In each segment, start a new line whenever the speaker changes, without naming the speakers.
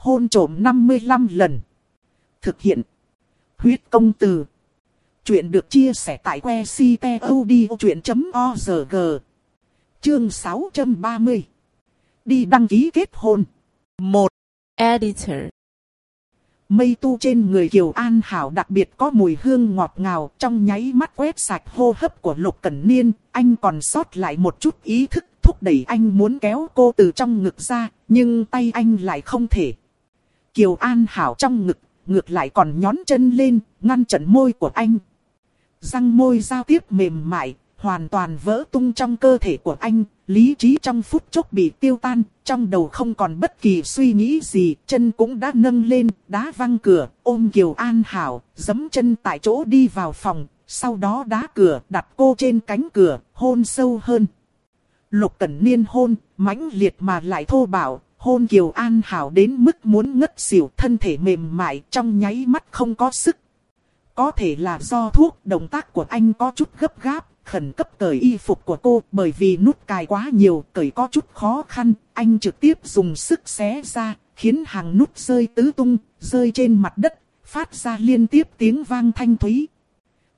hôn trổm 55 lần. Thực hiện. Huyết công từ. Chuyện được chia sẻ tại que ctod.org. Chương 630. Đi đăng ký kết hôn. 1.
Editor.
Mây tu trên người Kiều An Hảo đặc biệt có mùi hương ngọt ngào trong nháy mắt quét sạch hô hấp của Lục Cẩn Niên. Anh còn sót lại một chút ý thức thúc đẩy anh muốn kéo cô từ trong ngực ra, nhưng tay anh lại không thể. Kiều An Hảo trong ngực, ngược lại còn nhón chân lên, ngăn chặn môi của anh. Răng môi giao tiếp mềm mại, hoàn toàn vỡ tung trong cơ thể của anh, lý trí trong phút chốc bị tiêu tan, trong đầu không còn bất kỳ suy nghĩ gì, chân cũng đã nâng lên, đá văng cửa, ôm Kiều An Hảo, giấm chân tại chỗ đi vào phòng, sau đó đá cửa, đặt cô trên cánh cửa, hôn sâu hơn. Lục Cẩn Niên hôn, mãnh liệt mà lại thô bạo, hôn Kiều An Hảo đến mức muốn ngất xỉu thân thể mềm mại trong nháy mắt không có sức. Có thể là do thuốc động tác của anh có chút gấp gáp, khẩn cấp cởi y phục của cô bởi vì nút cài quá nhiều, cởi có chút khó khăn, anh trực tiếp dùng sức xé ra, khiến hàng nút rơi tứ tung, rơi trên mặt đất, phát ra liên tiếp tiếng vang thanh thúy.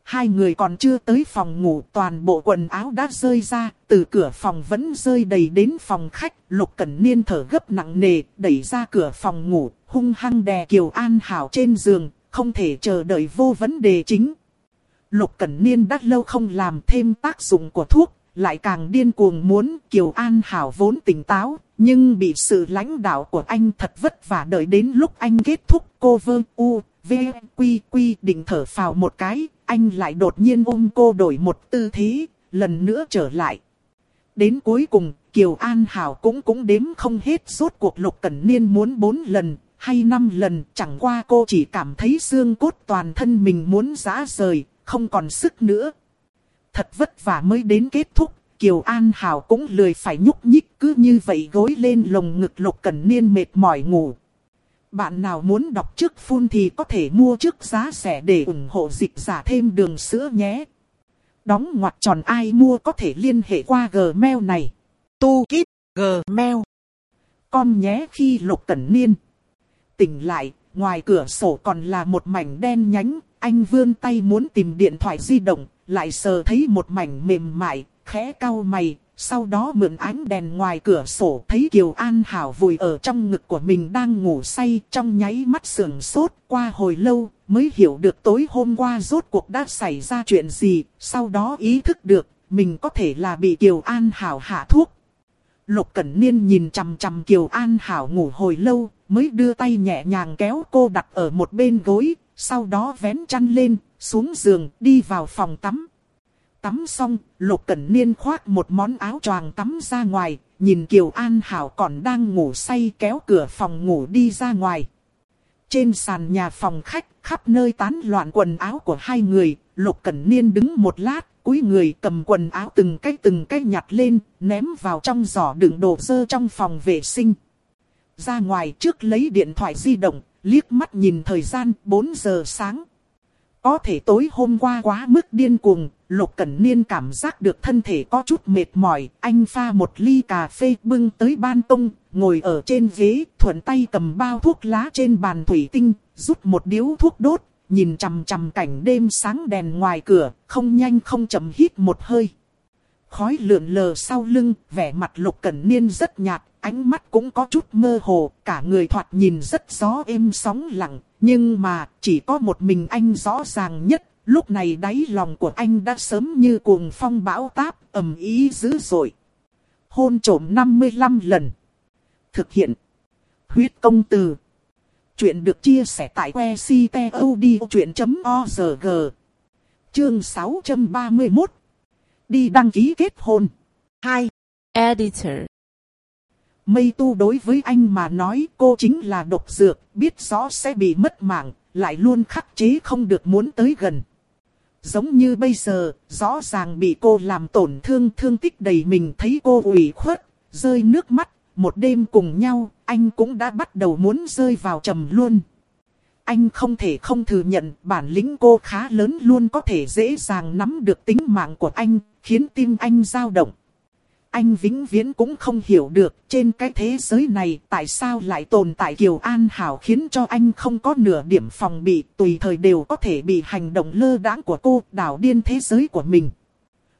Hai người còn chưa tới phòng ngủ toàn bộ quần áo đã rơi ra, từ cửa phòng vẫn rơi đầy đến phòng khách. Lục Cẩn Niên thở gấp nặng nề, đẩy ra cửa phòng ngủ, hung hăng đè Kiều An Hảo trên giường, không thể chờ đợi vô vấn đề chính. Lục Cẩn Niên đã lâu không làm thêm tác dụng của thuốc, lại càng điên cuồng muốn Kiều An Hảo vốn tỉnh táo, nhưng bị sự lãnh đạo của anh thật vất vả đợi đến lúc anh kết thúc cô vơ u, v, quy quy định thở phào một cái, anh lại đột nhiên ôm cô đổi một tư thế, lần nữa trở lại. Đến cuối cùng, Kiều An Hảo cũng cũng đếm không hết suốt cuộc lục cẩn niên muốn bốn lần, hay năm lần, chẳng qua cô chỉ cảm thấy xương cốt toàn thân mình muốn giã rời, không còn sức nữa. Thật vất vả mới đến kết thúc, Kiều An Hảo cũng lười phải nhúc nhích cứ như vậy gối lên lồng ngực lục cẩn niên mệt mỏi ngủ. Bạn nào muốn đọc trước phun thì có thể mua trước giá rẻ để ủng hộ dịch giả thêm đường sữa nhé. Đóng ngoặc tròn ai mua có thể liên hệ qua Gmail này. Tu Kíp Gmail. Com nhé khi lục cẩn niên. Tỉnh lại, ngoài cửa sổ còn là một mảnh đen nhánh. Anh vươn tay muốn tìm điện thoại di động, lại sờ thấy một mảnh mềm mại, khẽ cau mày, sau đó mượn ánh đèn ngoài cửa sổ thấy Kiều An Hảo vùi ở trong ngực của mình đang ngủ say trong nháy mắt sườn sốt qua hồi lâu mới hiểu được tối hôm qua rốt cuộc đã xảy ra chuyện gì, sau đó ý thức được mình có thể là bị Kiều An Hảo hạ thuốc. Lục Cẩn Niên nhìn chằm chằm Kiều An Hảo ngủ hồi lâu mới đưa tay nhẹ nhàng kéo cô đặt ở một bên gối, sau đó vén chăn lên, xuống giường đi vào phòng tắm. Tắm xong, Lục Cẩn Niên khoác một món áo choàng tắm ra ngoài, nhìn Kiều An Hảo còn đang ngủ say kéo cửa phòng ngủ đi ra ngoài. Trên sàn nhà phòng khách, khắp nơi tán loạn quần áo của hai người, Lục Cẩn Niên đứng một lát, cúi người cầm quần áo từng cái từng cái nhặt lên, ném vào trong giỏ đựng đồ dơ trong phòng vệ sinh. Ra ngoài trước lấy điện thoại di động, liếc mắt nhìn thời gian 4 giờ sáng. Có thể tối hôm qua quá mức điên cuồng, Lục Cẩn Niên cảm giác được thân thể có chút mệt mỏi, anh pha một ly cà phê bưng tới ban công, ngồi ở trên ghế, thuận tay cầm bao thuốc lá trên bàn thủy tinh, rút một điếu thuốc đốt, nhìn chằm chằm cảnh đêm sáng đèn ngoài cửa, không nhanh không chậm hít một hơi. Khói lượn lờ sau lưng, vẻ mặt Lục Cẩn Niên rất nhạt, ánh mắt cũng có chút mơ hồ, cả người thoạt nhìn rất gió êm sóng lặng, nhưng mà chỉ có một mình anh rõ ràng nhất, lúc này đáy lòng của anh đã sớm như cuồng phong bão táp, ầm ý dữ dội. Hôn trổm 55 lần. Thực hiện. Huyết công từ. Chuyện được chia sẻ tại que ctod.org. Chương 631. Đi đăng ký kết hôn. 2.
Editor
Mây tu đối với anh mà nói cô chính là độc dược, biết rõ sẽ bị mất mạng, lại luôn khắc chế không được muốn tới gần. Giống như bây giờ, rõ ràng bị cô làm tổn thương thương tích đầy mình thấy cô ủy khuất, rơi nước mắt, một đêm cùng nhau, anh cũng đã bắt đầu muốn rơi vào trầm luôn. Anh không thể không thừa nhận bản lĩnh cô khá lớn luôn có thể dễ dàng nắm được tính mạng của anh, khiến tim anh dao động anh vĩnh viễn cũng không hiểu được trên cái thế giới này tại sao lại tồn tại Kiều An Hảo khiến cho anh không có nửa điểm phòng bị, tùy thời đều có thể bị hành động lơ đãng của cô đảo điên thế giới của mình.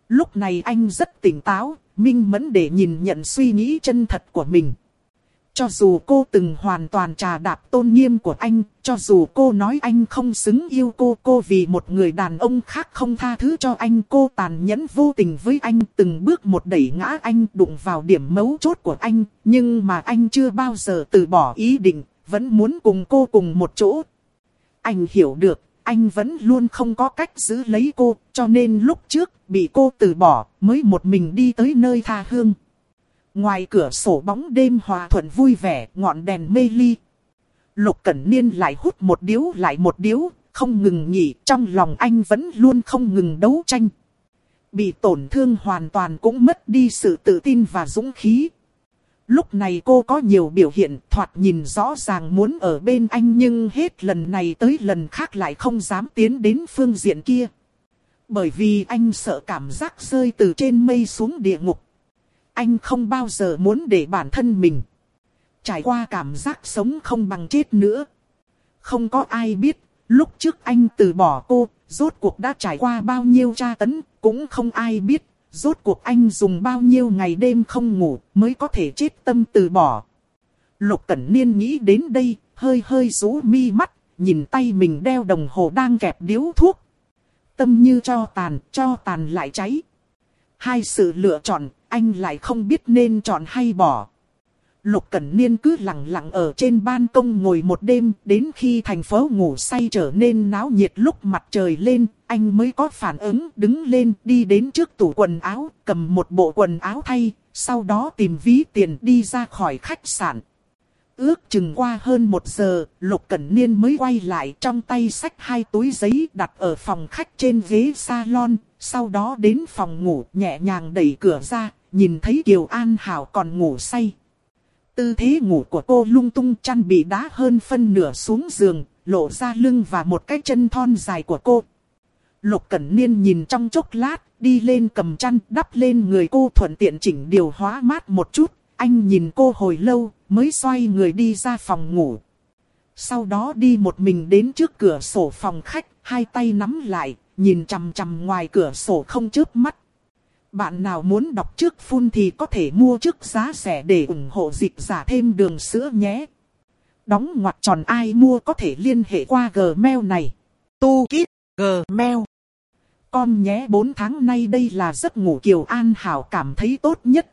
Lúc này anh rất tỉnh táo, minh mẫn để nhìn nhận suy nghĩ chân thật của mình. Cho dù cô từng hoàn toàn trà đạp tôn nghiêm của anh, cho dù cô nói anh không xứng yêu cô, cô vì một người đàn ông khác không tha thứ cho anh, cô tàn nhẫn vô tình với anh, từng bước một đẩy ngã anh đụng vào điểm mấu chốt của anh, nhưng mà anh chưa bao giờ từ bỏ ý định, vẫn muốn cùng cô cùng một chỗ. Anh hiểu được, anh vẫn luôn không có cách giữ lấy cô, cho nên lúc trước bị cô từ bỏ, mới một mình đi tới nơi tha hương. Ngoài cửa sổ bóng đêm hòa thuận vui vẻ, ngọn đèn mê ly. Lục Cẩn Niên lại hút một điếu lại một điếu, không ngừng nghỉ, trong lòng anh vẫn luôn không ngừng đấu tranh. Bị tổn thương hoàn toàn cũng mất đi sự tự tin và dũng khí. Lúc này cô có nhiều biểu hiện thoạt nhìn rõ ràng muốn ở bên anh nhưng hết lần này tới lần khác lại không dám tiến đến phương diện kia. Bởi vì anh sợ cảm giác rơi từ trên mây xuống địa ngục. Anh không bao giờ muốn để bản thân mình trải qua cảm giác sống không bằng chết nữa. Không có ai biết, lúc trước anh từ bỏ cô, rốt cuộc đã trải qua bao nhiêu tra tấn, cũng không ai biết, rốt cuộc anh dùng bao nhiêu ngày đêm không ngủ mới có thể chết tâm từ bỏ. Lục Cẩn Niên nghĩ đến đây, hơi hơi rú mi mắt, nhìn tay mình đeo đồng hồ đang kẹp điếu thuốc. Tâm như cho tàn, cho tàn lại cháy. Hai sự lựa chọn, anh lại không biết nên chọn hay bỏ. Lục Cẩn Niên cứ lặng lặng ở trên ban công ngồi một đêm, đến khi thành phố ngủ say trở nên náo nhiệt lúc mặt trời lên, anh mới có phản ứng đứng lên đi đến trước tủ quần áo, cầm một bộ quần áo thay, sau đó tìm ví tiền đi ra khỏi khách sạn. Ước chừng qua hơn một giờ, Lục Cẩn Niên mới quay lại trong tay sách hai túi giấy đặt ở phòng khách trên ghế salon, sau đó đến phòng ngủ nhẹ nhàng đẩy cửa ra, nhìn thấy Kiều An Hảo còn ngủ say. Tư thế ngủ của cô lung tung chăn bị đá hơn phân nửa xuống giường, lộ ra lưng và một cái chân thon dài của cô. Lục Cẩn Niên nhìn trong chốc lát, đi lên cầm chăn đắp lên người cô thuận tiện chỉnh điều hóa mát một chút. Anh nhìn cô hồi lâu, mới xoay người đi ra phòng ngủ. Sau đó đi một mình đến trước cửa sổ phòng khách, hai tay nắm lại, nhìn chằm chằm ngoài cửa sổ không chớp mắt. Bạn nào muốn đọc trước phun thì có thể mua trước giá rẻ để ủng hộ dịch giả thêm đường sữa nhé. Đóng ngoặc tròn ai mua có thể liên hệ qua Gmail này. Tu Kít Gmail. Con nhé 4 tháng nay đây là giấc ngủ Kiều An Hảo cảm thấy tốt nhất.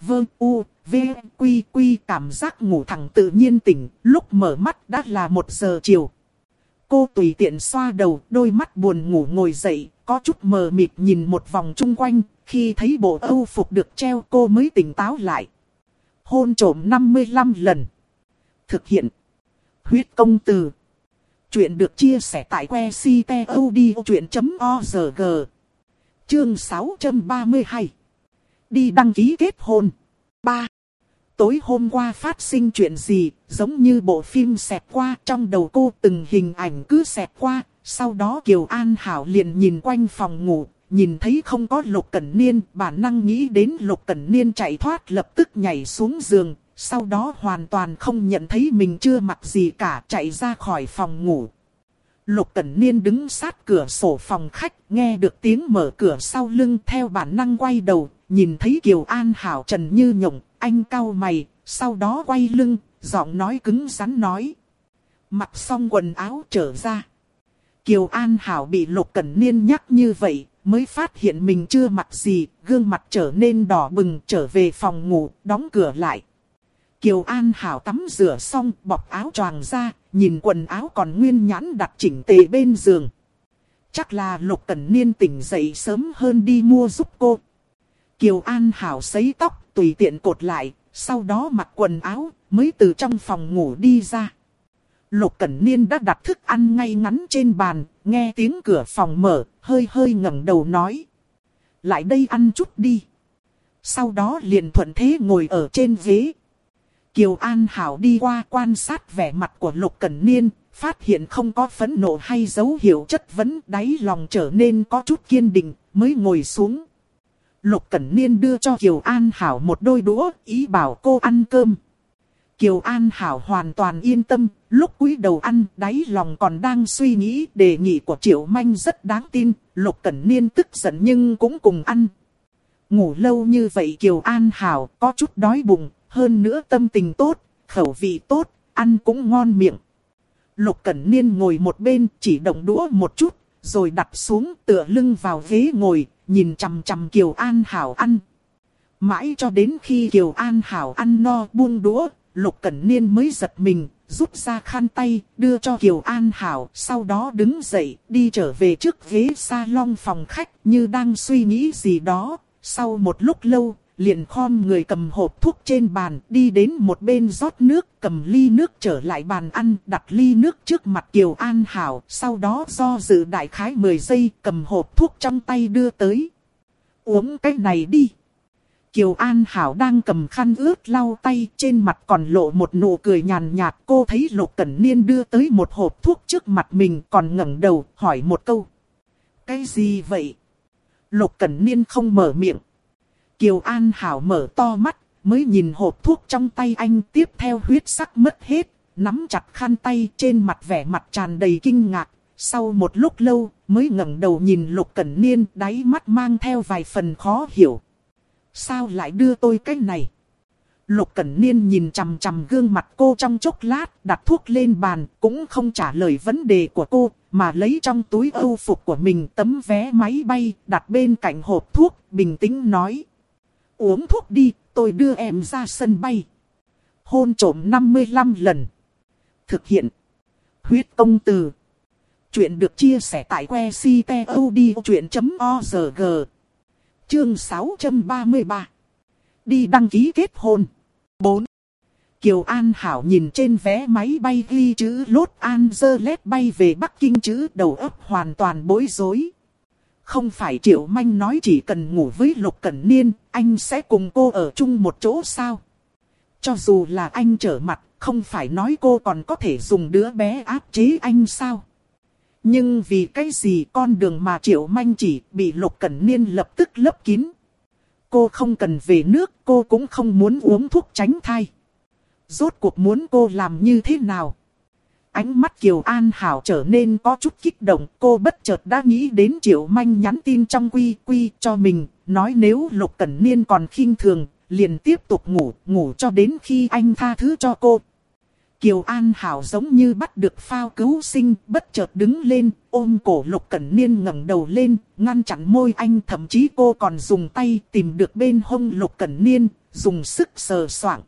Vương U, V, Quy, Quy cảm giác ngủ thẳng tự nhiên tỉnh, lúc mở mắt đã là 1 giờ chiều. Cô tùy tiện xoa đầu, đôi mắt buồn ngủ ngồi dậy, có chút mờ mịt nhìn một vòng chung quanh, khi thấy bộ âu phục được treo cô mới tỉnh táo lại. Hôn trổm 55 lần. Thực hiện. Huyết công từ. Chuyện được chia sẻ tại que ctod.org. Chương 632. Đi đăng ký kết hôn. 3. Tối hôm qua phát sinh chuyện gì, giống như bộ phim xẹt qua trong đầu cô từng hình ảnh cứ xẹt qua, sau đó Kiều An Hảo liền nhìn quanh phòng ngủ, nhìn thấy không có Lục Cẩn Niên, bản năng nghĩ đến Lục Cẩn Niên chạy thoát lập tức nhảy xuống giường, sau đó hoàn toàn không nhận thấy mình chưa mặc gì cả chạy ra khỏi phòng ngủ. Lục Cẩn Niên đứng sát cửa sổ phòng khách, nghe được tiếng mở cửa sau lưng theo bản năng quay đầu, nhìn thấy Kiều An Hảo trần như nhộng, anh cau mày, sau đó quay lưng, giọng nói cứng rắn nói. Mặc xong quần áo trở ra. Kiều An Hảo bị Lục Cẩn Niên nhắc như vậy, mới phát hiện mình chưa mặc gì, gương mặt trở nên đỏ bừng trở về phòng ngủ, đóng cửa lại. Kiều An Hảo tắm rửa xong, bọc áo choàng ra, nhìn quần áo còn nguyên nhãn đặt chỉnh tề bên giường. Chắc là Lục Cẩn Niên tỉnh dậy sớm hơn đi mua giúp cô. Kiều An Hảo sấy tóc, tùy tiện cột lại, sau đó mặc quần áo, mới từ trong phòng ngủ đi ra. Lục Cẩn Niên đã đặt thức ăn ngay ngắn trên bàn, nghe tiếng cửa phòng mở, hơi hơi ngẩng đầu nói. Lại đây ăn chút đi. Sau đó liền thuận thế ngồi ở trên ghế. Kiều An Hảo đi qua quan sát vẻ mặt của Lục Cẩn Niên, phát hiện không có phẫn nộ hay dấu hiệu chất vấn đáy lòng trở nên có chút kiên định, mới ngồi xuống. Lục Cẩn Niên đưa cho Kiều An Hảo một đôi đũa, ý bảo cô ăn cơm. Kiều An Hảo hoàn toàn yên tâm, lúc cúi đầu ăn, đáy lòng còn đang suy nghĩ đề nghị của Triệu Manh rất đáng tin, Lục Cẩn Niên tức giận nhưng cũng cùng ăn. Ngủ lâu như vậy Kiều An Hảo có chút đói bụng, hơn nữa tâm tình tốt, khẩu vị tốt, ăn cũng ngon miệng. Lục Cẩn Niên ngồi một bên chỉ động đũa một chút, rồi đặt xuống tựa lưng vào ghế ngồi, nhìn chằm chằm Kiều An Hảo ăn. Mãi cho đến khi Kiều An Hảo ăn no buông đũa, Lục Cẩn Niên mới giật mình, rút ra khăn tay, đưa cho Kiều An Hảo, sau đó đứng dậy, đi trở về trước ghế salon phòng khách, như đang suy nghĩ gì đó. Sau một lúc lâu, liền khom người cầm hộp thuốc trên bàn, đi đến một bên rót nước, cầm ly nước trở lại bàn ăn, đặt ly nước trước mặt Kiều An Hảo, sau đó do dự đại khái 10 giây, cầm hộp thuốc trong tay đưa tới. Uống cái này đi. Kiều An Hảo đang cầm khăn ướt lau tay, trên mặt còn lộ một nụ cười nhàn nhạt. Cô thấy Lục Cẩn Niên đưa tới một hộp thuốc trước mặt mình, còn ngẩng đầu, hỏi một câu. Cái gì vậy? Lục Cẩn Niên không mở miệng. Kiều An Hảo mở to mắt, mới nhìn hộp thuốc trong tay anh tiếp theo huyết sắc mất hết, nắm chặt khăn tay trên mặt vẻ mặt tràn đầy kinh ngạc. Sau một lúc lâu, mới ngẩng đầu nhìn Lục Cẩn Niên, đáy mắt mang theo vài phần khó hiểu. Sao lại đưa tôi cái này? Lục Cẩn Niên nhìn chằm chằm gương mặt cô trong chốc lát, đặt thuốc lên bàn, cũng không trả lời vấn đề của cô, mà lấy trong túi âu phục của mình tấm vé máy bay, đặt bên cạnh hộp thuốc, bình tĩnh nói. Uống thuốc đi, tôi đưa em ra sân bay. Hôn trổm 55 lần. Thực hiện. Huyết công từ. Chuyện được chia sẻ tại que ctod.org. Chương 633. Đi đăng ký kết hôn. 4. Kiều An Hảo nhìn trên vé máy bay ghi chữ Los Angeles bay về Bắc Kinh chữ đầu óc hoàn toàn bối rối. Không phải Triệu Manh nói chỉ cần ngủ với Lục Cẩn Niên, anh sẽ cùng cô ở chung một chỗ sao? Cho dù là anh trở mặt, không phải nói cô còn có thể dùng đứa bé áp chế anh sao? Nhưng vì cái gì con đường mà Triệu Manh chỉ bị Lục Cẩn Niên lập tức lấp kín. Cô không cần về nước, cô cũng không muốn uống thuốc tránh thai. Rốt cuộc muốn cô làm như thế nào? Ánh mắt Kiều An Hảo trở nên có chút kích động, cô bất chợt đã nghĩ đến Triệu Manh nhắn tin trong quy quy cho mình, nói nếu Lục Cẩn Niên còn khinh thường, liền tiếp tục ngủ, ngủ cho đến khi anh tha thứ cho cô. Kiều An Hảo giống như bắt được phao cứu sinh, bất chợt đứng lên, ôm cổ Lục Cẩn Niên ngẩng đầu lên, ngăn chặn môi anh. Thậm chí cô còn dùng tay tìm được bên hông Lục Cẩn Niên, dùng sức sờ soạng.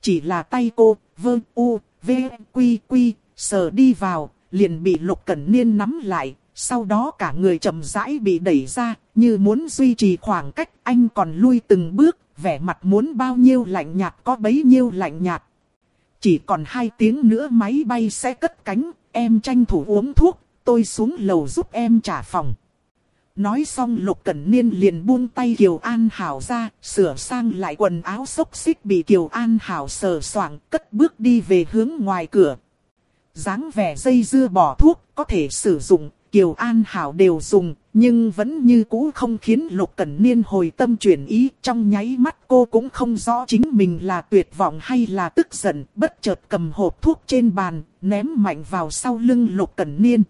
Chỉ là tay cô, vơ u, v, quy quy, sờ đi vào, liền bị Lục Cẩn Niên nắm lại. Sau đó cả người chậm rãi bị đẩy ra, như muốn duy trì khoảng cách, anh còn lui từng bước, vẻ mặt muốn bao nhiêu lạnh nhạt có bấy nhiêu lạnh nhạt. Chỉ còn hai tiếng nữa máy bay sẽ cất cánh, em tranh thủ uống thuốc, tôi xuống lầu giúp em trả phòng. Nói xong Lục Cẩn Niên liền buông tay Kiều An Hảo ra, sửa sang lại quần áo xốc xích bị Kiều An Hảo sờ soạng, cất bước đi về hướng ngoài cửa. dáng vẻ dây dưa bỏ thuốc, có thể sử dụng, Kiều An Hảo đều dùng, nhưng vẫn như cũ không khiến Lục Cẩn Niên hồi tâm chuyển ý. Trong nháy mắt cô cũng không rõ chính mình là tuyệt vọng hay là tức giận, bất chợt cầm hộp thuốc trên bàn, ném mạnh vào sau lưng Lục Cẩn Niên.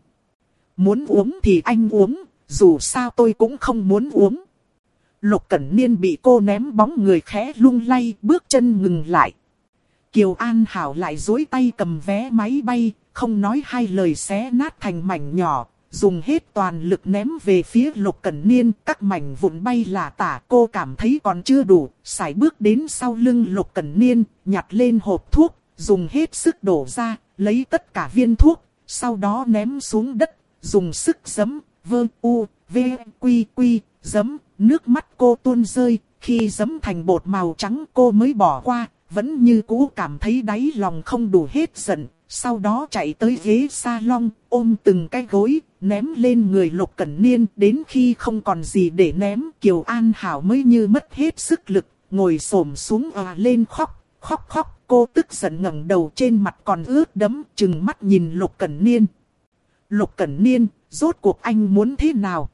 Muốn uống thì anh uống, dù sao tôi cũng không muốn uống. Lục Cẩn Niên bị cô ném bóng người khẽ lung lay, bước chân ngừng lại. Kiều An Hảo lại dối tay cầm vé máy bay, không nói hai lời xé nát thành mảnh nhỏ, dùng hết toàn lực ném về phía Lục Cẩn Niên, các mảnh vụn bay là tả cô cảm thấy còn chưa đủ, xài bước đến sau lưng Lục Cẩn Niên, nhặt lên hộp thuốc, dùng hết sức đổ ra, lấy tất cả viên thuốc, sau đó ném xuống đất, dùng sức giấm, vơ u, v, quy quy, giấm, nước mắt cô tuôn rơi, khi giấm thành bột màu trắng cô mới bỏ qua, vẫn như cũ cảm thấy đáy lòng không đủ hết giận, sau đó chạy tới ghế salon, ôm từng cái gối, ném lên người Lục Cẩn Niên. Đến khi không còn gì để ném, Kiều An Hảo mới như mất hết sức lực, ngồi xổm xuống và lên khóc, khóc khóc. Cô tức giận ngẩng đầu trên mặt còn ướt đẫm, chừng mắt nhìn Lục Cẩn Niên. Lục Cẩn Niên, rốt cuộc anh muốn thế nào?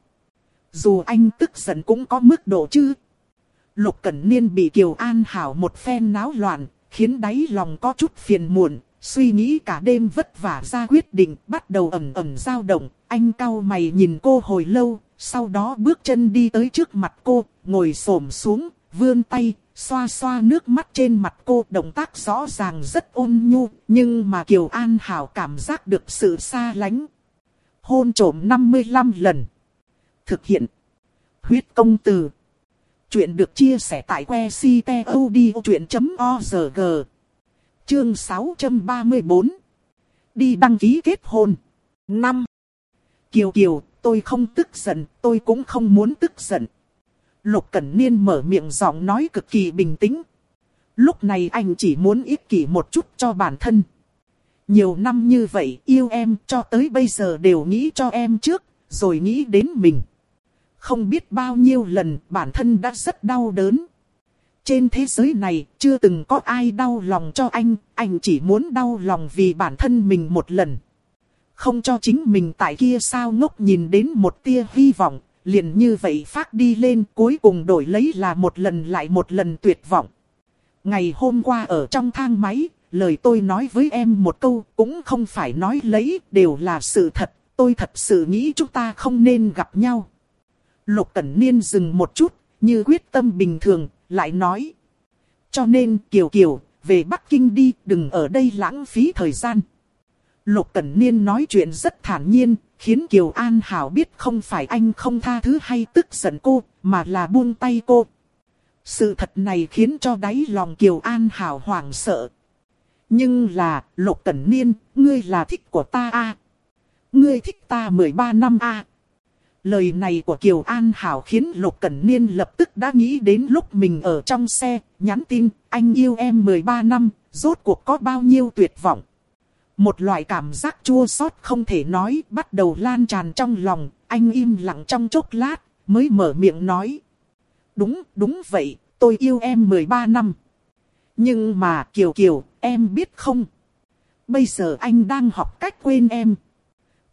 Dù anh tức giận cũng có mức độ chứ. Lục Cẩn Niên bị Kiều An Hảo một phen náo loạn, khiến đáy lòng có chút phiền muộn, suy nghĩ cả đêm vất vả ra quyết định, bắt đầu ẩm ẩm dao động. Anh cau mày nhìn cô hồi lâu, sau đó bước chân đi tới trước mặt cô, ngồi xổm xuống, vươn tay, xoa xoa nước mắt trên mặt cô. Động tác rõ ràng rất ôn nhu, nhưng mà Kiều An Hảo cảm giác được sự xa lánh. Hôn trổm 55 lần. Thực hiện. Huyết công từ. Chuyện được chia sẻ tại que ctod.org. Chương 634. Đi đăng ký kết hôn. 5. Kiều Kiều, tôi không tức giận, tôi cũng không muốn tức giận. Lục Cẩn Niên mở miệng giọng nói cực kỳ bình tĩnh. Lúc này anh chỉ muốn ích kỷ một chút cho bản thân. Nhiều năm như vậy yêu em cho tới bây giờ đều nghĩ cho em trước, rồi nghĩ đến mình. Không biết bao nhiêu lần bản thân đã rất đau đớn. Trên thế giới này chưa từng có ai đau lòng cho anh, anh chỉ muốn đau lòng vì bản thân mình một lần. Không cho chính mình tại kia sao ngốc nhìn đến một tia hy vọng, liền như vậy phát đi lên cuối cùng đổi lấy là một lần lại một lần tuyệt vọng. Ngày hôm qua ở trong thang máy, lời tôi nói với em một câu cũng không phải nói lấy, đều là sự thật, tôi thật sự nghĩ chúng ta không nên gặp nhau. Lục Cẩn Niên dừng một chút, như quyết tâm bình thường, lại nói. Cho nên Kiều Kiều, về Bắc Kinh đi, đừng ở đây lãng phí thời gian. Lục Cẩn Niên nói chuyện rất thản nhiên, khiến Kiều An Hảo biết không phải anh không tha thứ hay tức giận cô, mà là buông tay cô. Sự thật này khiến cho đáy lòng Kiều An Hảo hoảng sợ. Nhưng là, Lục Cẩn Niên, ngươi là thích của ta a Ngươi thích ta 13 năm a Lời này của Kiều An Hảo khiến Lục Cẩn Niên lập tức đã nghĩ đến lúc mình ở trong xe, nhắn tin, anh yêu em 13 năm, rốt cuộc có bao nhiêu tuyệt vọng. Một loại cảm giác chua xót không thể nói bắt đầu lan tràn trong lòng, anh im lặng trong chốc lát, mới mở miệng nói. Đúng, đúng vậy, tôi yêu em 13 năm. Nhưng mà Kiều Kiều, em biết không? Bây giờ anh đang học cách quên em.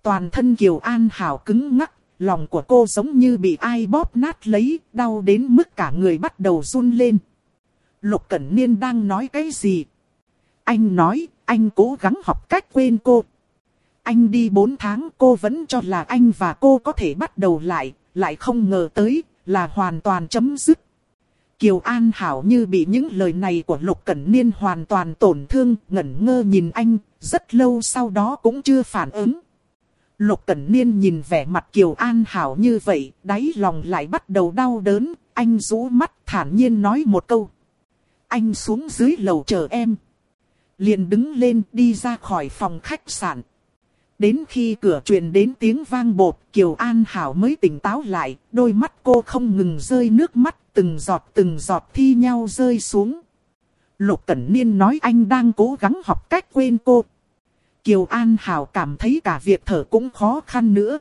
Toàn thân Kiều An Hảo cứng ngắc, lòng của cô giống như bị ai bóp nát lấy, đau đến mức cả người bắt đầu run lên. Lục Cẩn Niên đang nói cái gì? Anh nói, anh cố gắng học cách quên cô. Anh đi 4 tháng cô vẫn cho là anh và cô có thể bắt đầu lại, lại không ngờ tới là hoàn toàn chấm dứt. Kiều An Hảo như bị những lời này của Lục Cẩn Niên hoàn toàn tổn thương, ngẩn ngơ nhìn anh, rất lâu sau đó cũng chưa phản ứng. Lục Cẩn Niên nhìn vẻ mặt Kiều An Hảo như vậy, đáy lòng lại bắt đầu đau đớn, anh rũ mắt thản nhiên nói một câu. Anh xuống dưới lầu chờ em. Liền đứng lên đi ra khỏi phòng khách sạn. Đến khi cửa truyền đến tiếng vang bột, Kiều An Hảo mới tỉnh táo lại, đôi mắt cô không ngừng rơi nước mắt, từng giọt từng giọt thi nhau rơi xuống. Lục Cẩn Niên nói anh đang cố gắng học cách quên cô. Kiều An Hảo cảm thấy cả việc thở cũng khó khăn nữa.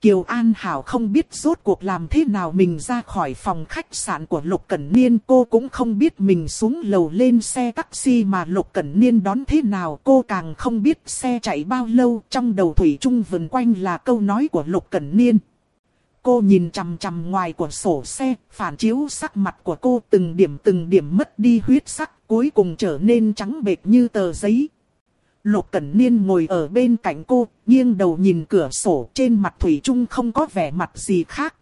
Kiều An Hảo không biết rốt cuộc làm thế nào mình ra khỏi phòng khách sạn của Lục Cẩn Niên. Cô cũng không biết mình xuống lầu lên xe taxi mà Lục Cẩn Niên đón thế nào. Cô càng không biết xe chạy bao lâu. Trong đầu Thủy Trung vần quanh là câu nói của Lục Cẩn Niên. Cô nhìn chằm chằm ngoài của sổ xe, phản chiếu sắc mặt của cô từng điểm từng điểm mất đi huyết sắc, cuối cùng trở nên trắng bệch như tờ giấy. Lục Cẩn Niên ngồi ở bên cạnh cô, nghiêng đầu nhìn cửa sổ trên mặt Thủy Trung không có vẻ mặt gì khác.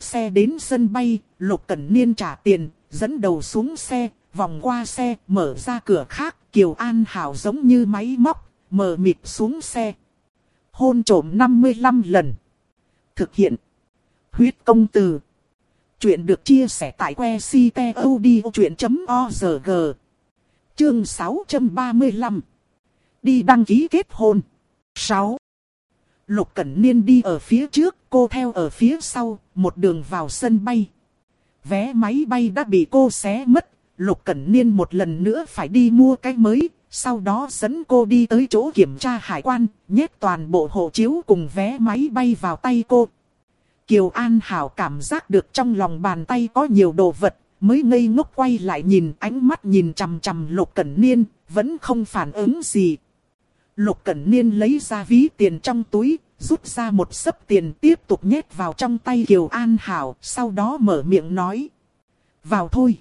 Xe đến sân bay, Lục Cẩn Niên trả tiền, dẫn đầu xuống xe, vòng qua xe, mở ra cửa khác, Kiều An Hảo giống như máy móc, mở mịt xuống xe. Hôn trổm 55 lần. Thực hiện. Huyết công từ. Chuyện được chia sẻ tại que ctod.org. Chương 635 đi đăng ký kết hôn. 6. Lục Cẩn Niên đi ở phía trước, cô theo ở phía sau, một đường vào sân bay. Vé máy bay đã bị cô xé mất, Lục Cẩn Niên một lần nữa phải đi mua cái mới, sau đó dẫn cô đi tới chỗ kiểm tra hải quan, nhét toàn bộ hộ chiếu cùng vé máy bay vào tay cô. Kiều An Hảo cảm giác được trong lòng bàn tay có nhiều đồ vật, mới ngây ngốc quay lại nhìn ánh mắt nhìn chằm chằm Lục Cẩn Niên, vẫn không phản ứng gì. Lục Cẩn Niên lấy ra ví tiền trong túi, rút ra một sấp tiền tiếp tục nhét vào trong tay Kiều An Hảo, sau đó mở miệng nói. Vào thôi.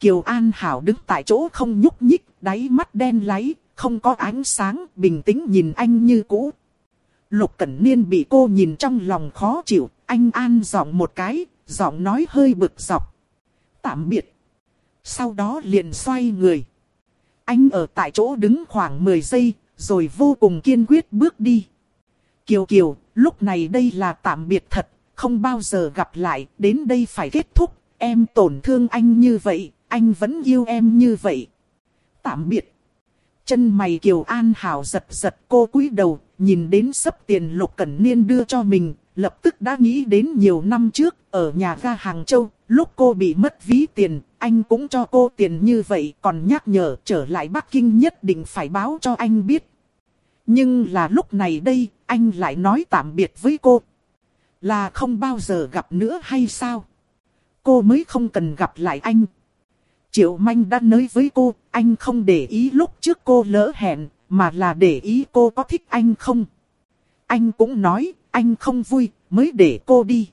Kiều An Hảo đứng tại chỗ không nhúc nhích, đáy mắt đen láy, không có ánh sáng, bình tĩnh nhìn anh như cũ. Lục Cẩn Niên bị cô nhìn trong lòng khó chịu, anh an giọng một cái, giọng nói hơi bực dọc. Tạm biệt. Sau đó liền xoay người. Anh ở tại chỗ đứng khoảng 10 giây, rồi vô cùng kiên quyết bước đi. Kiều Kiều, lúc này đây là tạm biệt thật, không bao giờ gặp lại, đến đây phải kết thúc. Em tổn thương anh như vậy, anh vẫn yêu em như vậy. Tạm biệt. Chân mày Kiều An Hảo giật giật cô cúi đầu, nhìn đến sấp tiền Lục Cẩn Niên đưa cho mình, lập tức đã nghĩ đến nhiều năm trước, ở nhà ga Hàng Châu, lúc cô bị mất ví tiền, anh cũng cho cô tiền như vậy, còn nhắc nhở trở lại Bắc Kinh nhất định phải báo cho anh biết. Nhưng là lúc này đây, anh lại nói tạm biệt với cô. Là không bao giờ gặp nữa hay sao? Cô mới không cần gặp lại anh. Triệu Manh đã nói với cô, anh không để ý lúc trước cô lỡ hẹn, mà là để ý cô có thích anh không. Anh cũng nói, anh không vui, mới để cô đi.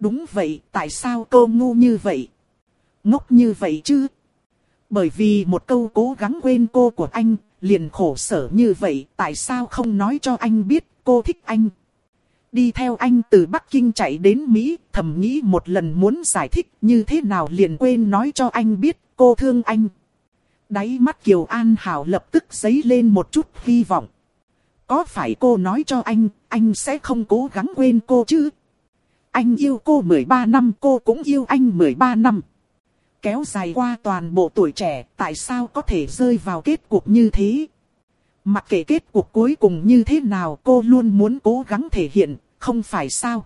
Đúng vậy, tại sao cô ngu như vậy? Ngốc như vậy chứ? Bởi vì một câu cố gắng quên cô của anh, liền khổ sở như vậy, tại sao không nói cho anh biết cô thích anh? Đi theo anh từ Bắc Kinh chạy đến Mỹ, thầm nghĩ một lần muốn giải thích như thế nào liền quên nói cho anh biết cô thương anh. Đáy mắt Kiều An Hảo lập tức dấy lên một chút hy vọng. Có phải cô nói cho anh, anh sẽ không cố gắng quên cô chứ? Anh yêu cô 13 năm, cô cũng yêu anh 13 năm. Kéo dài qua toàn bộ tuổi trẻ, tại sao có thể rơi vào kết cục như thế? Mặc kệ kết cục cuối cùng như thế nào cô luôn muốn cố gắng thể hiện, không phải sao?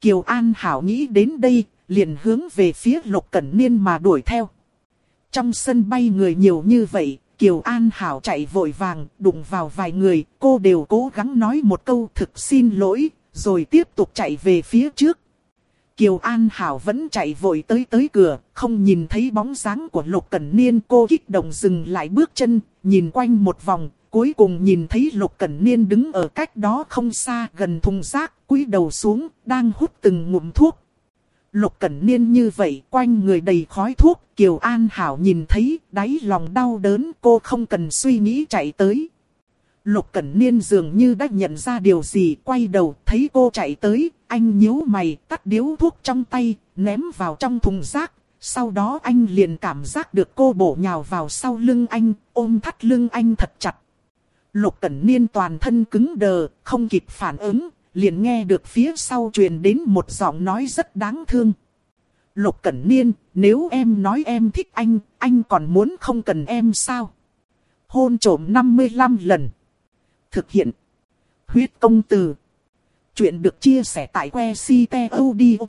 Kiều An Hảo nghĩ đến đây, liền hướng về phía Lục Cẩn Niên mà đuổi theo. Trong sân bay người nhiều như vậy, Kiều An Hảo chạy vội vàng, đụng vào vài người, cô đều cố gắng nói một câu thực xin lỗi, rồi tiếp tục chạy về phía trước. Kiều An Hảo vẫn chạy vội tới tới cửa, không nhìn thấy bóng dáng của Lục Cẩn Niên. Cô kích động dừng lại bước chân, nhìn quanh một vòng, cuối cùng nhìn thấy Lục Cẩn Niên đứng ở cách đó không xa gần thùng rác, cúi đầu xuống, đang hút từng ngụm thuốc. Lục Cẩn Niên như vậy, quanh người đầy khói thuốc, Kiều An Hảo nhìn thấy, đáy lòng đau đớn, cô không cần suy nghĩ chạy tới. Lục Cẩn Niên dường như đã nhận ra điều gì, quay đầu, thấy cô chạy tới, anh nhíu mày, tắt điếu thuốc trong tay, ném vào trong thùng rác. Sau đó anh liền cảm giác được cô bổ nhào vào sau lưng anh, ôm thắt lưng anh thật chặt. Lục Cẩn Niên toàn thân cứng đờ, không kịp phản ứng, liền nghe được phía sau truyền đến một giọng nói rất đáng thương. Lục Cẩn Niên, nếu em nói em thích anh, anh còn muốn không cần em sao? Hôn trổm 55 lần. Thực hiện. Huyết công từ. Chuyện được chia sẻ tại que ctod.org.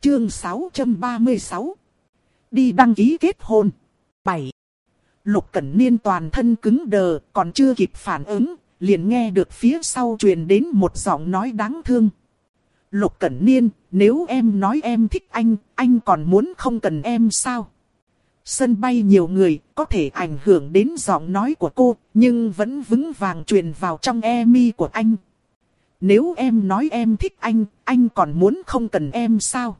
Chương 636. Đi đăng ký kết hôn. 7. Lục Cẩn Niên toàn thân cứng đờ, còn chưa kịp phản ứng, liền nghe được phía sau truyền đến một giọng nói đáng thương. Lục Cẩn Niên, nếu em nói em thích anh, anh còn muốn không cần em sao? Sân bay nhiều người, có thể ảnh hưởng đến giọng nói của cô, nhưng vẫn vững vàng truyền vào trong e mi của anh. Nếu em nói em thích anh, anh còn muốn không cần em sao?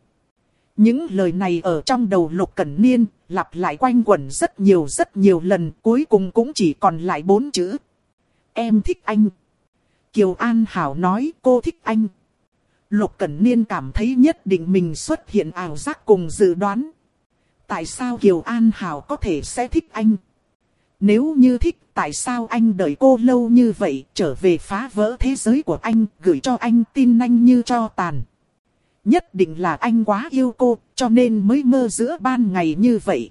Những lời này ở trong đầu Lục Cẩn Niên, lặp lại quanh quẩn rất nhiều rất nhiều lần, cuối cùng cũng chỉ còn lại bốn chữ. Em thích anh. Kiều An Hảo nói cô thích anh. Lục Cẩn Niên cảm thấy nhất định mình xuất hiện ảo giác cùng dự đoán. Tại sao Kiều An Hảo có thể sẽ thích anh? Nếu như thích, tại sao anh đợi cô lâu như vậy, trở về phá vỡ thế giới của anh, gửi cho anh tin anh như cho tàn? Nhất định là anh quá yêu cô, cho nên mới mơ giữa ban ngày như vậy.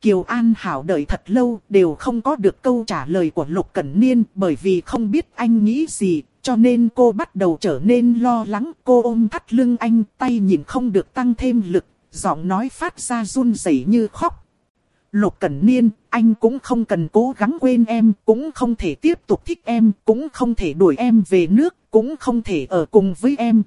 Kiều An Hảo đợi thật lâu đều không có được câu trả lời của Lục Cẩn Niên bởi vì không biết anh nghĩ gì, cho nên cô bắt đầu trở nên lo lắng. Cô ôm thắt lưng anh, tay nhìn không được tăng thêm lực, giọng nói phát ra run rẩy như khóc. Lục Cẩn Niên, anh cũng không cần cố gắng quên em, cũng không thể tiếp tục thích em, cũng không thể đuổi em về nước, cũng không thể ở cùng với em.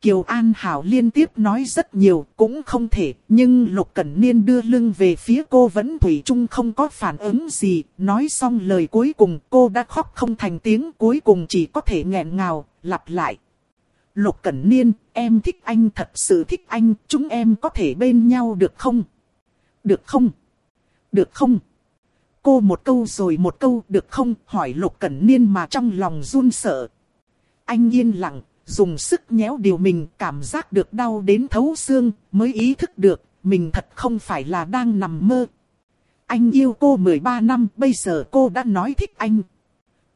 Kiều An Hảo liên tiếp nói rất nhiều, cũng không thể, nhưng Lục Cẩn Niên đưa lưng về phía cô vẫn thủy chung không có phản ứng gì, nói xong lời cuối cùng cô đã khóc không thành tiếng, cuối cùng chỉ có thể nghẹn ngào, lặp lại. Lục Cẩn Niên, em thích anh thật sự thích anh, chúng em có thể bên nhau được không? Được không? Được không? Cô một câu rồi một câu được không? Hỏi Lục Cẩn Niên mà trong lòng run sợ. Anh yên lặng, dùng sức nhéo điều mình cảm giác được đau đến thấu xương, mới ý thức được, mình thật không phải là đang nằm mơ. Anh yêu cô 13 năm, bây giờ cô đã nói thích anh.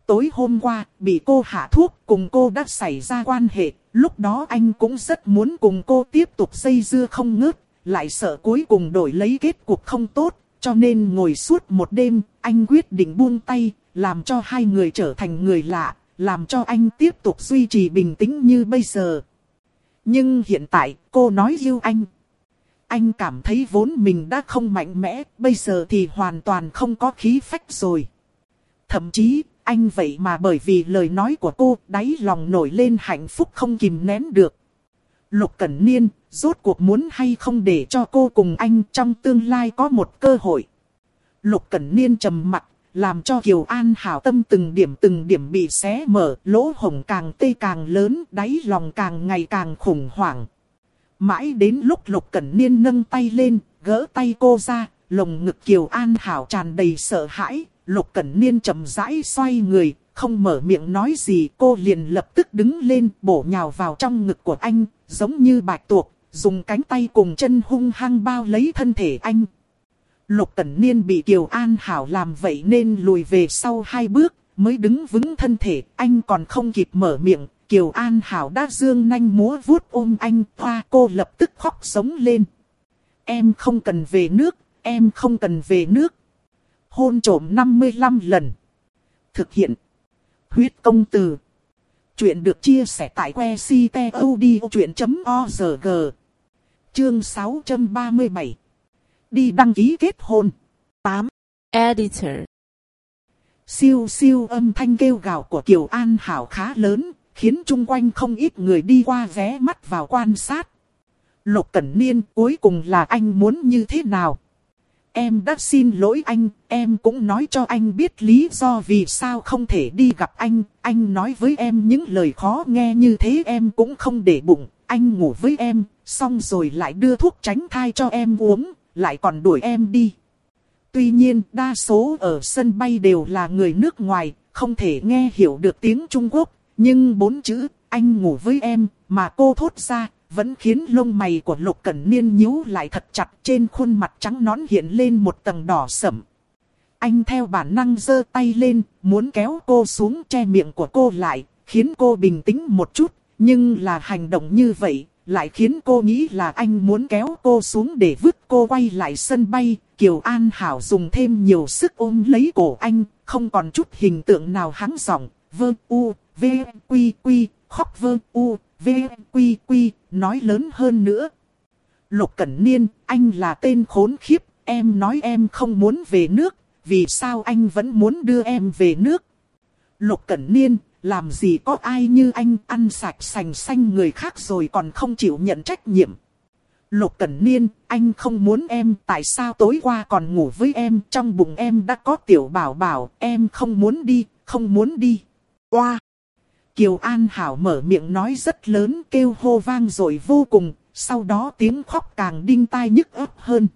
Tối hôm qua, bị cô hạ thuốc, cùng cô đã xảy ra quan hệ, lúc đó anh cũng rất muốn cùng cô tiếp tục dây dưa không ngớt, lại sợ cuối cùng đổi lấy kết cục không tốt, cho nên ngồi suốt một đêm, anh quyết định buông tay, làm cho hai người trở thành người lạ, làm cho anh tiếp tục duy trì bình tĩnh như bây giờ. Nhưng hiện tại, cô nói yêu anh. Anh cảm thấy vốn mình đã không mạnh mẽ, bây giờ thì hoàn toàn không có khí phách rồi. Thậm chí, anh vậy mà bởi vì lời nói của cô, đáy lòng nổi lên hạnh phúc không kìm nén được. Lục Cẩn Niên, rốt cuộc muốn hay không để cho cô cùng anh trong tương lai có một cơ hội. Lục Cẩn Niên trầm mặt, làm cho Kiều An hảo tâm từng điểm từng điểm bị xé mở, lỗ hổng càng tê càng lớn, đáy lòng càng ngày càng khủng hoảng. Mãi đến lúc Lục Cẩn Niên nâng tay lên, gỡ tay cô ra, lồng ngực Kiều An hảo tràn đầy sợ hãi, Lục Cẩn Niên chậm rãi xoay người, không mở miệng nói gì, cô liền lập tức đứng lên, bổ nhào vào trong ngực của anh, giống như bạch tuộc, dùng cánh tay cùng chân hung hăng bao lấy thân thể anh. Lục Cẩn Niên bị Kiều An Hảo làm vậy nên lùi về sau hai bước, mới đứng vững thân thể, anh còn không kịp mở miệng, Kiều An Hảo đã dương nanh múa vuốt ôm anh, hoa cô lập tức khóc sống lên. Em không cần về nước, em không cần về nước. Hôn trổm 55 lần. Thực hiện. Huyết công từ. Chuyện được chia sẻ tại que ctod.org. Chương 637 đi đăng ký kết hôn. 8.
Editor
Siêu siêu âm thanh kêu gào của Kiều An Hảo khá lớn, khiến chung quanh không ít người đi qua vé mắt vào quan sát. Lục Cẩn Niên cuối cùng là anh muốn như thế nào? Em đã xin lỗi anh, em cũng nói cho anh biết lý do vì sao không thể đi gặp anh. Anh nói với em những lời khó nghe như thế em cũng không để bụng. Anh ngủ với em, xong rồi lại đưa thuốc tránh thai cho em uống, lại còn đuổi em đi. Tuy nhiên, đa số ở sân bay đều là người nước ngoài, không thể nghe hiểu được tiếng Trung Quốc, nhưng bốn chữ, anh ngủ với em, mà cô thốt ra, vẫn khiến lông mày của Lục Cẩn Niên nhíu lại thật chặt trên khuôn mặt trắng nõn hiện lên một tầng đỏ sẫm. Anh theo bản năng giơ tay lên, muốn kéo cô xuống che miệng của cô lại, khiến cô bình tĩnh một chút, nhưng là hành động như vậy, lại khiến cô nghĩ là anh muốn kéo cô xuống để vứt cô quay lại sân bay. Kiều An Hảo dùng thêm nhiều sức ôm lấy cổ anh, không còn chút hình tượng nào hắng giọng. Vơ u, v, quy quy, khóc vơ u, v, quy quy, nói lớn hơn nữa. Lục Cẩn Niên, anh là tên khốn khiếp, em nói em không muốn về nước, vì sao anh vẫn muốn đưa em về nước? Lục Cẩn Niên, làm gì có ai như anh ăn sạch sành xanh người khác rồi còn không chịu nhận trách nhiệm. Lục Cẩn Niên, anh không muốn em, tại sao tối qua còn ngủ với em, trong bụng em đã có tiểu bảo bảo, em không muốn đi, không muốn đi. Oa! Kiều An Hảo mở miệng nói rất lớn, kêu hô vang rồi vô cùng, sau đó tiếng khóc càng đinh tai nhức ấp hơn.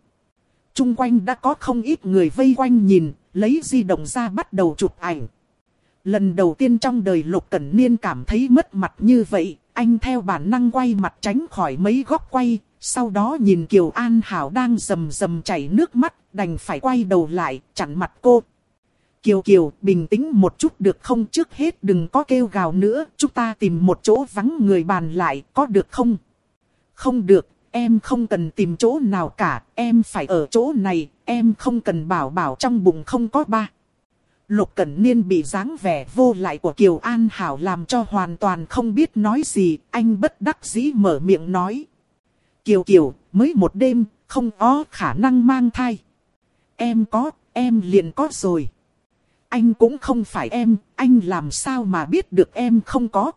Trung quanh đã có không ít người vây quanh nhìn, lấy di động ra bắt đầu chụp ảnh. Lần đầu tiên trong đời Lục Cẩn Niên cảm thấy mất mặt như vậy, anh theo bản năng quay mặt tránh khỏi mấy góc quay, sau đó nhìn Kiều An Hảo đang rầm rầm chảy nước mắt, đành phải quay đầu lại, chặn mặt cô. Kiều Kiều, bình tĩnh một chút được không trước hết đừng có kêu gào nữa, chúng ta tìm một chỗ vắng người bàn lại, có được không? Không được, em không cần tìm chỗ nào cả, em phải ở chỗ này, em không cần bảo bảo trong bụng không có ba. Lục Cẩn Niên bị dáng vẻ vô lại của Kiều An Hảo làm cho hoàn toàn không biết nói gì, anh bất đắc dĩ mở miệng nói. Kiều Kiều, mới một đêm, không có khả năng mang thai. Em có, em liền có rồi. Anh cũng không phải em, anh làm sao mà biết được em không có.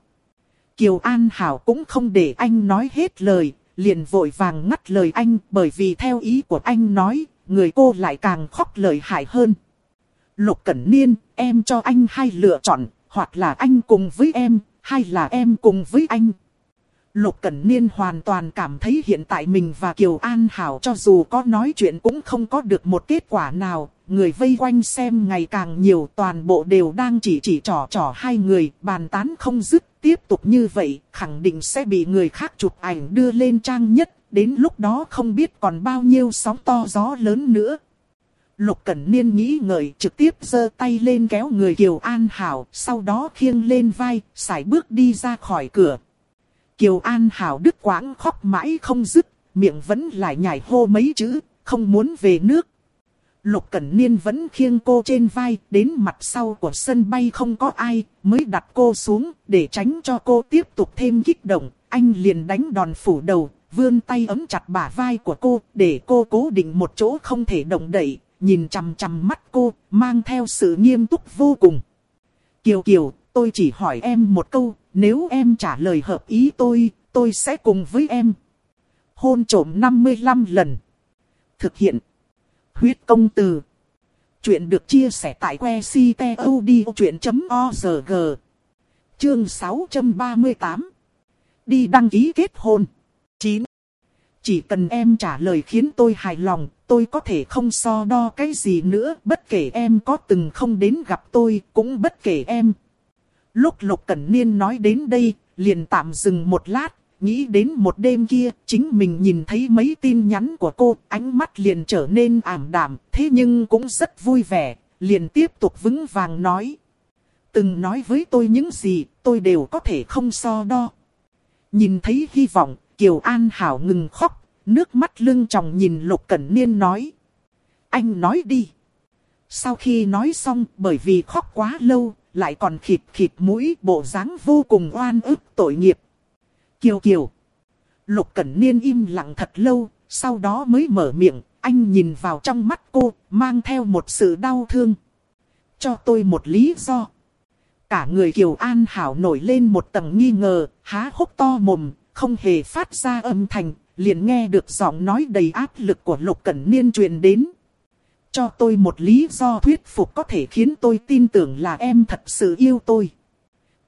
Kiều An Hảo cũng không để anh nói hết lời, liền vội vàng ngắt lời anh bởi vì theo ý của anh nói, người cô lại càng khóc lời hại hơn. Lục Cẩn Niên, em cho anh hai lựa chọn, hoặc là anh cùng với em, hay là em cùng với anh. Lục Cẩn Niên hoàn toàn cảm thấy hiện tại mình và Kiều An Hảo cho dù có nói chuyện cũng không có được một kết quả nào. Người vây quanh xem ngày càng nhiều toàn bộ đều đang chỉ chỉ trò trò hai người bàn tán không dứt. Tiếp tục như vậy khẳng định sẽ bị người khác chụp ảnh đưa lên trang nhất. Đến lúc đó không biết còn bao nhiêu sóng to gió lớn nữa. Lục Cẩn Niên nghĩ ngợi trực tiếp giơ tay lên kéo người Kiều An Hảo, sau đó khiêng lên vai, sải bước đi ra khỏi cửa. Kiều An Hảo đứt quãng khóc mãi không dứt, miệng vẫn lại nhảy hô mấy chữ, không muốn về nước. Lục Cẩn Niên vẫn khiêng cô trên vai, đến mặt sau của sân bay không có ai, mới đặt cô xuống, để tránh cho cô tiếp tục thêm kích động. Anh liền đánh đòn phủ đầu, vươn tay ấm chặt bả vai của cô, để cô cố định một chỗ không thể động đậy, nhìn chằm chằm mắt cô, mang theo sự nghiêm túc vô cùng. Kiều Kiều, tôi chỉ hỏi em một câu, nếu em trả lời hợp ý tôi, tôi sẽ cùng với em. Hôn trổm 55 lần. Thực hiện. Huyết công từ. Chuyện được chia sẻ tại que ctod.org. Chương 638. Đi đăng ký kết hôn. 9. Chỉ cần em trả lời khiến tôi hài lòng, tôi có thể không so đo cái gì nữa, bất kể em có từng không đến gặp tôi, cũng bất kể em. Lúc Lục Cẩn Niên nói đến đây, liền tạm dừng một lát, nghĩ đến một đêm kia, chính mình nhìn thấy mấy tin nhắn của cô, ánh mắt liền trở nên ảm đạm, thế nhưng cũng rất vui vẻ, liền tiếp tục vững vàng nói. Từng nói với tôi những gì, tôi đều có thể không so đo. Nhìn thấy hy vọng, Kiều An Hảo ngừng khóc, nước mắt lưng tròng nhìn Lục Cẩn Niên nói. Anh nói đi. Sau khi nói xong, bởi vì khóc quá lâu, lại còn khịt khịt mũi bộ dáng vô cùng oan ức tội nghiệp. Kiều Kiều. Lục Cẩn Niên im lặng thật lâu, sau đó mới mở miệng, anh nhìn vào trong mắt cô, mang theo một sự đau thương. Cho tôi một lý do. Cả người Kiều An Hảo nổi lên một tầng nghi ngờ, há hốc to mồm, không hề phát ra âm thanh, liền nghe được giọng nói đầy áp lực của Lục Cẩn Niên truyền đến. Cho tôi một lý do thuyết phục có thể khiến tôi tin tưởng là em thật sự yêu tôi.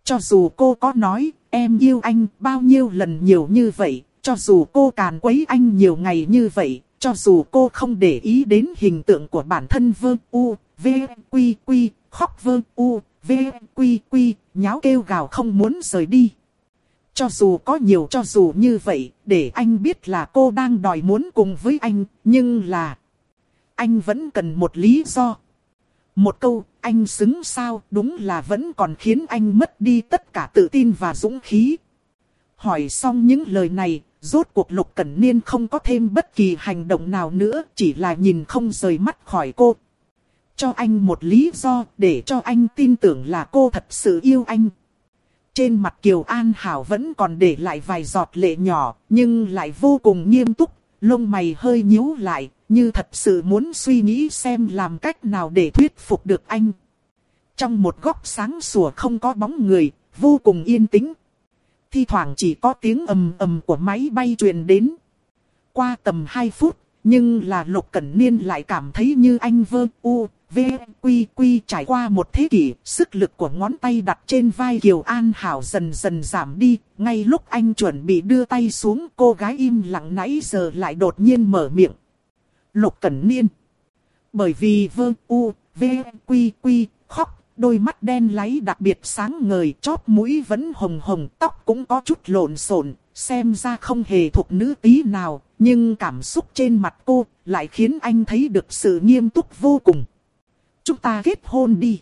Cho dù cô có nói em yêu anh bao nhiêu lần nhiều như vậy, cho dù cô càn quấy anh nhiều ngày như vậy, cho dù cô không để ý đến hình tượng của bản thân vương u, v, quy quy, khóc vương u, v, quy quy, nháo kêu gào không muốn rời đi. Cho dù có nhiều cho dù như vậy, để anh biết là cô đang đòi muốn cùng với anh, nhưng là anh vẫn cần một lý do. Một câu, anh xứng sao, đúng là vẫn còn khiến anh mất đi tất cả tự tin và dũng khí. Hỏi xong những lời này, rốt cuộc Lục Cẩn Niên không có thêm bất kỳ hành động nào nữa, chỉ là nhìn không rời mắt khỏi cô. Cho anh một lý do để cho anh tin tưởng là cô thật sự yêu anh. Trên mặt Kiều An Hảo vẫn còn để lại vài giọt lệ nhỏ, nhưng lại vô cùng nghiêm túc, lông mày hơi nhíu lại, như thật sự muốn suy nghĩ xem làm cách nào để thuyết phục được anh. Trong một góc sáng sủa không có bóng người, vô cùng yên tĩnh. Thi thoảng chỉ có tiếng ầm ầm của máy bay truyền đến. Qua tầm 2 phút, nhưng là Lục Cẩn Niên lại cảm thấy như anh vơ u, v, quy quy trải qua một thế kỷ, sức lực của ngón tay đặt trên vai Kiều An Hảo dần dần giảm đi. Ngay lúc anh chuẩn bị đưa tay xuống, cô gái im lặng nãy giờ lại đột nhiên mở miệng. Lục Cẩn Niên. Bởi vì Vương u, v, quy quy, khóc, đôi mắt đen láy đặc biệt sáng ngời, chóp mũi vẫn hồng hồng, tóc cũng có chút lộn xộn, xem ra không hề thuộc nữ tí nào, nhưng cảm xúc trên mặt cô lại khiến anh thấy được sự nghiêm túc vô cùng. Chúng ta kết hôn đi.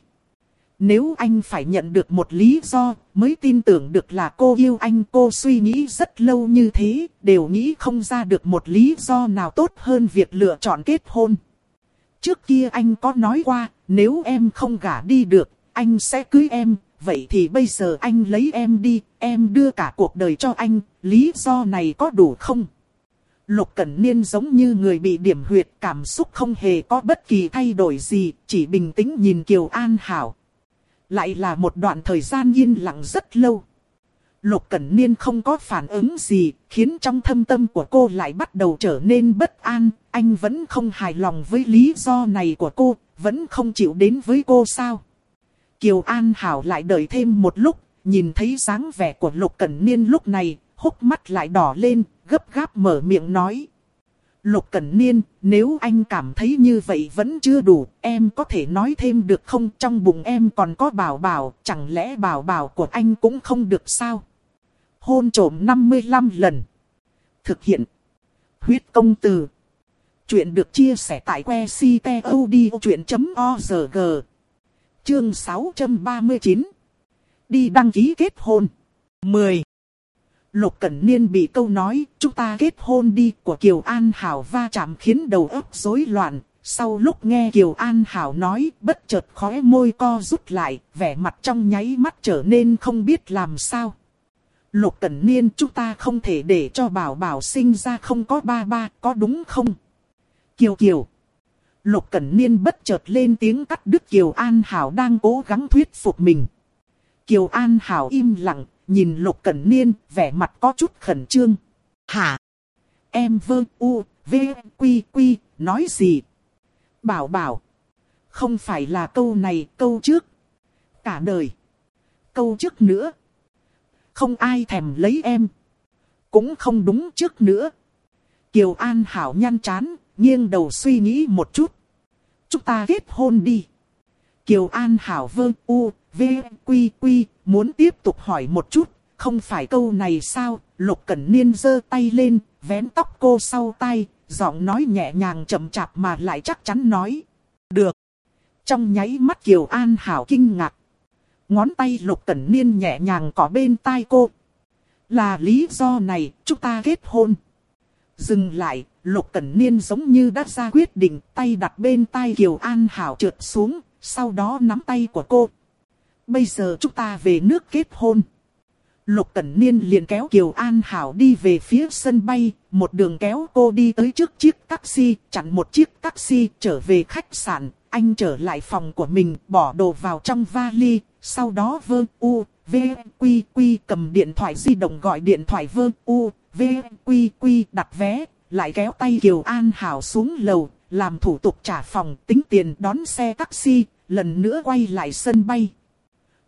Nếu anh phải nhận được một lý do mới tin tưởng được là cô yêu anh cô suy nghĩ rất lâu như thế, đều nghĩ không ra được một lý do nào tốt hơn việc lựa chọn kết hôn. Trước kia anh có nói qua, nếu em không gả đi được, anh sẽ cưới em, vậy thì bây giờ anh lấy em đi, em đưa cả cuộc đời cho anh, lý do này có đủ không? Lục Cẩn Niên giống như người bị điểm huyệt cảm xúc không hề có bất kỳ thay đổi gì, chỉ bình tĩnh nhìn Kiều An Hảo. Lại là một đoạn thời gian yên lặng rất lâu. Lục Cẩn Niên không có phản ứng gì, khiến trong thâm tâm của cô lại bắt đầu trở nên bất an. Anh vẫn không hài lòng với lý do này của cô, vẫn không chịu đến với cô sao. Kiều An Hảo lại đợi thêm một lúc, nhìn thấy dáng vẻ của Lục Cẩn Niên lúc này, hốc mắt lại đỏ lên, gấp gáp mở miệng nói. Lục Cẩn Niên, nếu anh cảm thấy như vậy vẫn chưa đủ, em có thể nói thêm được không? Trong bụng em còn có bảo bảo, chẳng lẽ bảo bảo của anh cũng không được sao? Hôn trổm 55 lần. Thực hiện. Huyết công từ. Chuyện được chia sẻ tại que ctod.org. Chương 639. Đi đăng ký kết hôn. 10. Lục Cẩn Niên bị câu nói, chúng ta kết hôn đi của Kiều An Hảo va chạm khiến đầu óc rối loạn. Sau lúc nghe Kiều An Hảo nói, bất chợt khóe môi co rút lại, vẻ mặt trong nháy mắt trở nên không biết làm sao. Lục Cẩn Niên chúng ta không thể để cho bảo bảo sinh ra không có ba ba, có đúng không? Kiều Kiều. Lục Cẩn Niên bất chợt lên tiếng cắt đứt Kiều An Hảo đang cố gắng thuyết phục mình. Kiều An Hảo im lặng, nhìn Lục Cẩn Niên, vẻ mặt có chút khẩn trương. Hả? Em vơ u, v, quy quy, nói gì? Bảo bảo. Không phải là câu này, câu trước. Cả đời. Câu trước nữa. Không ai thèm lấy em. Cũng không đúng trước nữa. Kiều An Hảo nhăn chán, nghiêng đầu suy nghĩ một chút. Chúng ta kết hôn đi. Kiều An Hảo vơ u, v, quy quy, muốn tiếp tục hỏi một chút. Không phải câu này sao? Lục Cẩn Niên giơ tay lên, vén tóc cô sau tay, giọng nói nhẹ nhàng chậm chạp mà lại chắc chắn nói. Được. Trong nháy mắt Kiều An Hảo kinh ngạc. Ngón tay Lục Cẩn Niên nhẹ nhàng có bên tai cô. Là lý do này, chúng ta kết hôn. Dừng lại, Lục Cẩn Niên giống như đã ra quyết định, tay đặt bên tai Kiều An Hảo trượt xuống, sau đó nắm tay của cô. Bây giờ chúng ta về nước kết hôn. Lục Cẩn Niên liền kéo Kiều An Hảo đi về phía sân bay, một đường kéo cô đi tới trước chiếc taxi, chặn một chiếc taxi trở về khách sạn. Anh trở lại phòng của mình, bỏ đồ vào trong vali, sau đó vơ u, v, quy quy cầm điện thoại di động gọi điện thoại vơ u, v, quy quy đặt vé, lại kéo tay Kiều An Hảo xuống lầu, làm thủ tục trả phòng, tính tiền đón xe taxi, lần nữa quay lại sân bay.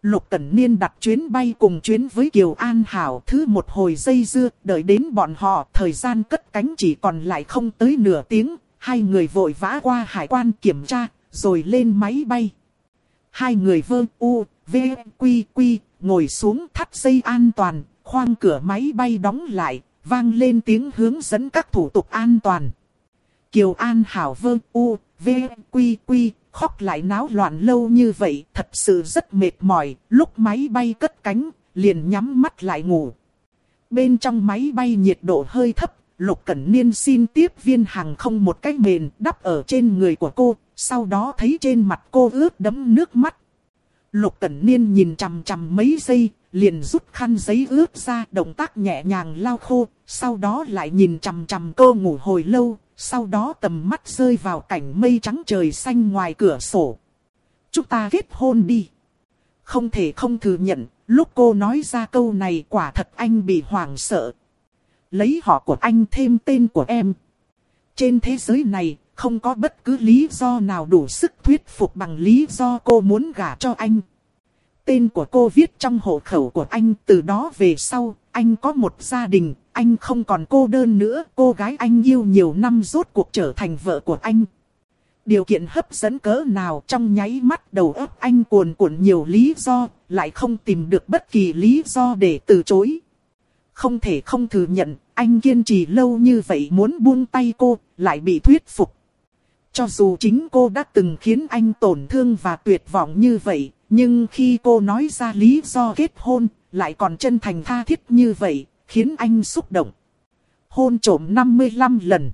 Lục Cẩn Niên đặt chuyến bay cùng chuyến với Kiều An Hảo thứ một hồi dây dưa, đợi đến bọn họ, thời gian cất cánh chỉ còn lại không tới nửa tiếng, hai người vội vã qua hải quan kiểm tra, rồi lên máy bay. Hai người vơ u, v, quy quy, ngồi xuống thắt dây an toàn, khoang cửa máy bay đóng lại, vang lên tiếng hướng dẫn các thủ tục an toàn. Kiều An Hảo vơ u, v, quy quy, khóc lại náo loạn lâu như vậy, thật sự rất mệt mỏi, lúc máy bay cất cánh, liền nhắm mắt lại ngủ. Bên trong máy bay nhiệt độ hơi thấp, Lục Cẩn Niên xin tiếp viên hàng không một cái mền đắp ở trên người của cô, sau đó thấy trên mặt cô ướt đẫm nước mắt. Lục Cẩn Niên nhìn chằm chằm mấy giây, liền rút khăn giấy ướt ra, động tác nhẹ nhàng lau khô, sau đó lại nhìn chằm chằm cô ngủ hồi lâu, sau đó tầm mắt rơi vào cảnh mây trắng trời xanh ngoài cửa sổ. Chúng ta kết hôn đi. Không thể không thừa nhận, lúc cô nói ra câu này quả thật anh bị hoảng sợ. Lấy họ của anh thêm tên của em. Trên thế giới này, không có bất cứ lý do nào đủ sức thuyết phục bằng lý do cô muốn gả cho anh. Tên của cô viết trong hộ khẩu của anh từ đó về sau, anh có một gia đình, anh không còn cô đơn nữa, cô gái anh yêu nhiều năm rốt cuộc trở thành vợ của anh. Điều kiện hấp dẫn cỡ nào trong nháy mắt đầu óc anh cuồn cuộn nhiều lý do, lại không tìm được bất kỳ lý do để từ chối. Không thể không thừa nhận, anh kiên trì lâu như vậy muốn buông tay cô, lại bị thuyết phục. Cho dù chính cô đã từng khiến anh tổn thương và tuyệt vọng như vậy, nhưng khi cô nói ra lý do kết hôn, lại còn chân thành tha thiết như vậy, khiến anh xúc động. Hôn trổm 55 lần.